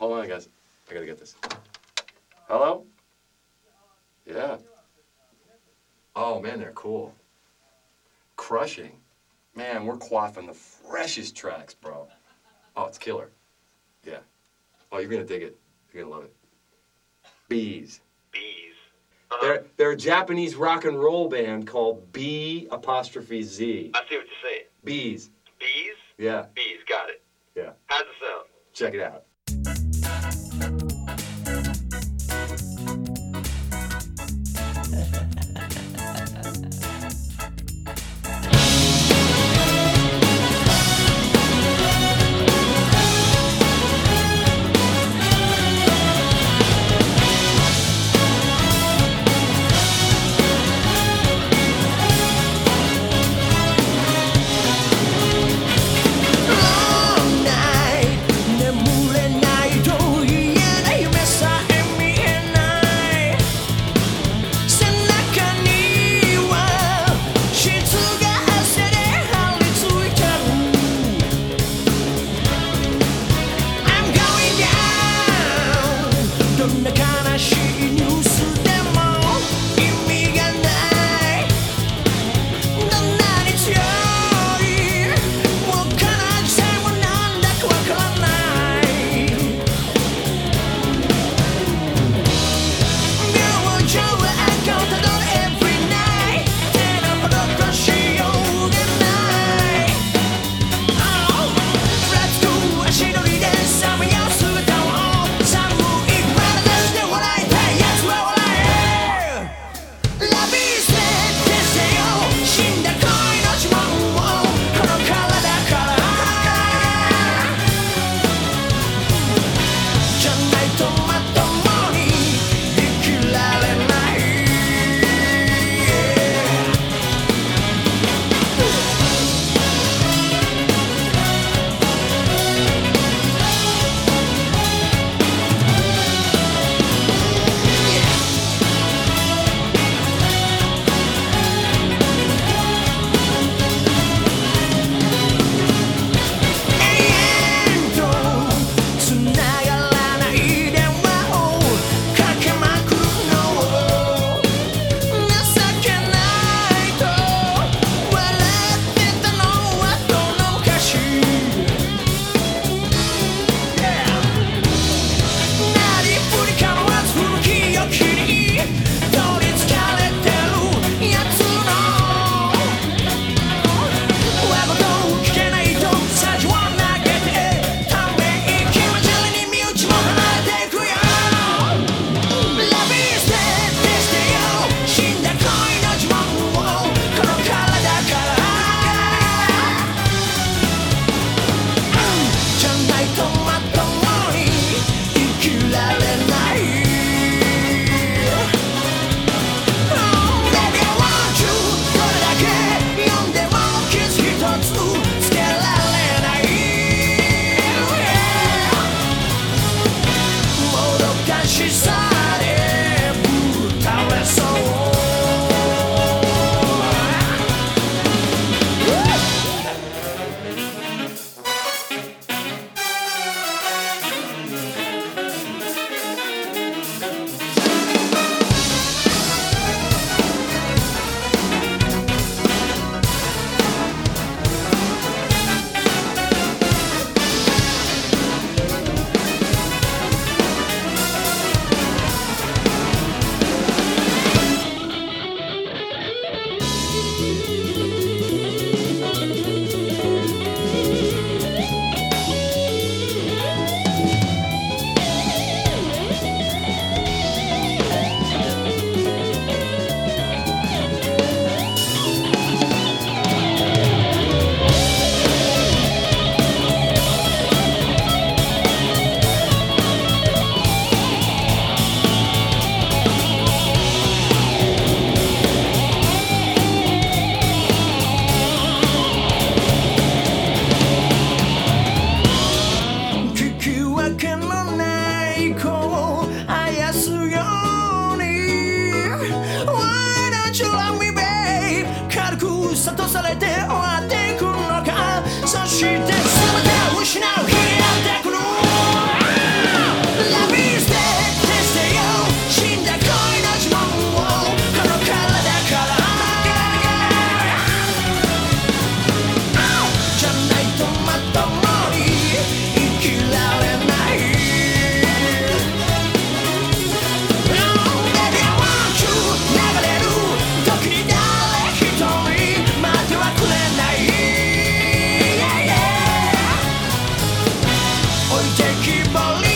Hold on, guys. I gotta get this. Hello? Yeah. Oh man, they're cool. Crushing. Man, we're quaffing the freshest tracks, bro. Oh, it's killer. Yeah. Oh, you're gonna dig it. You're gonna love it. Bees. Bees. Uh-huh. They're they're a Japanese rock and roll band called B apostrophe Z. I see what you're saying. Bees. Bees? Yeah. Bees, got it. Yeah. How's it sound? Check it out. Santos à la télé noite equivalente.